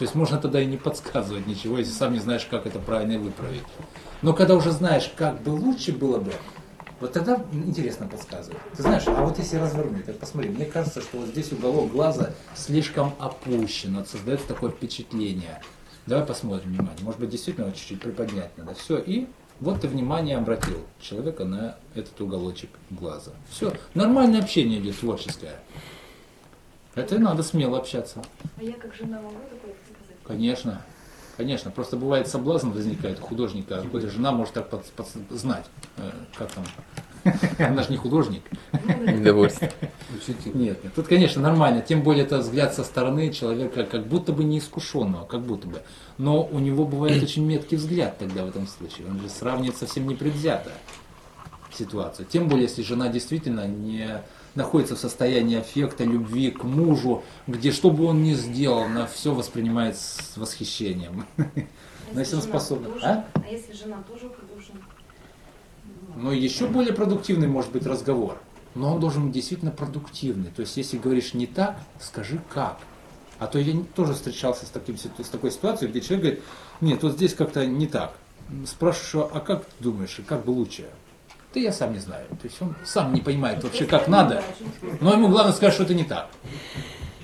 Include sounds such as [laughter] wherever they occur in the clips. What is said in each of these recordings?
То есть можно тогда и не подсказывать ничего, если сам не знаешь, как это правильно выправить. Но когда уже знаешь, как бы лучше было бы, вот тогда интересно подсказывать. Ты знаешь, а вот если развернуть, так посмотри, мне кажется, что вот здесь уголок глаза слишком опущен, вот создается такое впечатление. Давай посмотрим внимание. Может быть, действительно вот чуть-чуть приподнять надо. Все, и вот ты внимание обратил человека на этот уголочек глаза. Все, нормальное общение идет, творческое. Это и надо смело общаться. А я как жена могу сказать? Конечно. Конечно, просто бывает соблазн возникает у художника, какая жена может так под, под- знать, э, как там. [laughs] Она же не художник. Недовольство. Нет, нет, тут, конечно, нормально. Тем более это взгляд со стороны человека, как будто бы неискушенного, как будто бы. Но у него бывает очень меткий взгляд тогда в этом случае. Он же сравнивает совсем непредвзято ситуацию. Тем более, если жена действительно не находится в состоянии аффекта, любви к мужу, где что бы он ни сделал, она все воспринимает с восхищением. [laughs] А Но если он способен. А? а если жена тоже художник? Но еще более продуктивный может быть разговор. Но он должен быть действительно продуктивный. То есть, если говоришь не так, скажи как. А то я тоже встречался с, таким, с такой ситуацией, где человек говорит, нет, вот здесь как-то не так. Спрашиваю, а как ты думаешь, и как бы лучше? Да я сам не знаю. То есть он сам не понимает вообще, как надо. Но ему главное сказать, что это не так.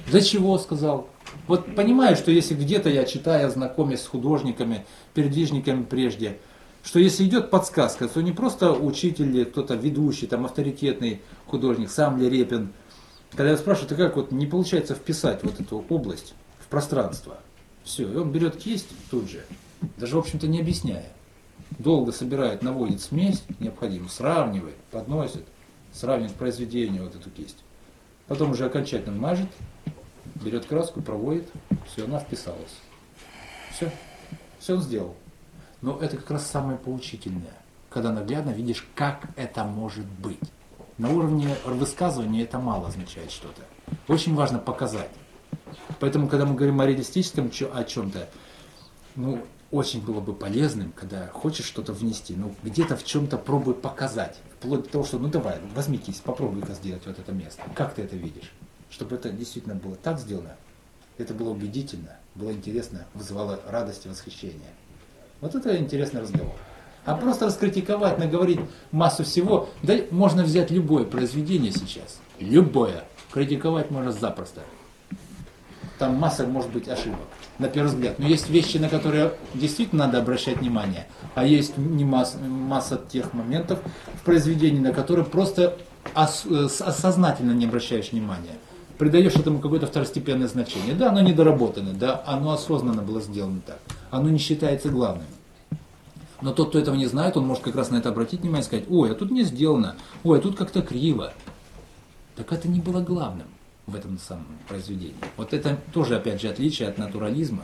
Для чего сказал? Вот понимаю, что если где-то я читаю, знакомясь с художниками, передвижниками прежде, что если идет подсказка, то не просто учитель или кто-то ведущий, там авторитетный художник, сам ли Репин, когда я спрашиваю, ты как вот не получается вписать вот эту область в пространство, все, и он берет кисть тут же, даже в общем-то не объясняя, долго собирает, наводит смесь необходимую, сравнивает, подносит, сравнивает произведение вот эту кисть, потом уже окончательно мажет, берет краску, проводит, все, она вписалась. Все, все он сделал. Но это как раз самое поучительное, когда наглядно видишь, как это может быть. На уровне высказывания это мало означает что-то. Очень важно показать. Поэтому, когда мы говорим о реалистическом о чем-то, ну, очень было бы полезным, когда хочешь что-то внести, ну, где-то в чем-то пробуй показать. Вплоть до того, что, ну, давай, возьми кисть, попробуй-ка сделать вот это место. Как ты это видишь? Чтобы это действительно было так сделано, это было убедительно, было интересно, вызывало радость и восхищение. Вот это интересный разговор. А просто раскритиковать, наговорить массу всего, да можно взять любое произведение сейчас, любое, критиковать можно запросто. Там масса может быть ошибок, на первый взгляд. Но есть вещи, на которые действительно надо обращать внимание, а есть не масса, масса тех моментов в произведении, на которые просто ос- э, осознательно не обращаешь внимания. Придаешь этому какое-то второстепенное значение. Да, оно недоработано, да, оно осознанно было сделано так. Оно не считается главным. Но тот, кто этого не знает, он может как раз на это обратить внимание и сказать, ой, а тут не сделано, ой, а тут как-то криво. Так это не было главным в этом самом произведении. Вот это тоже, опять же, отличие от натурализма,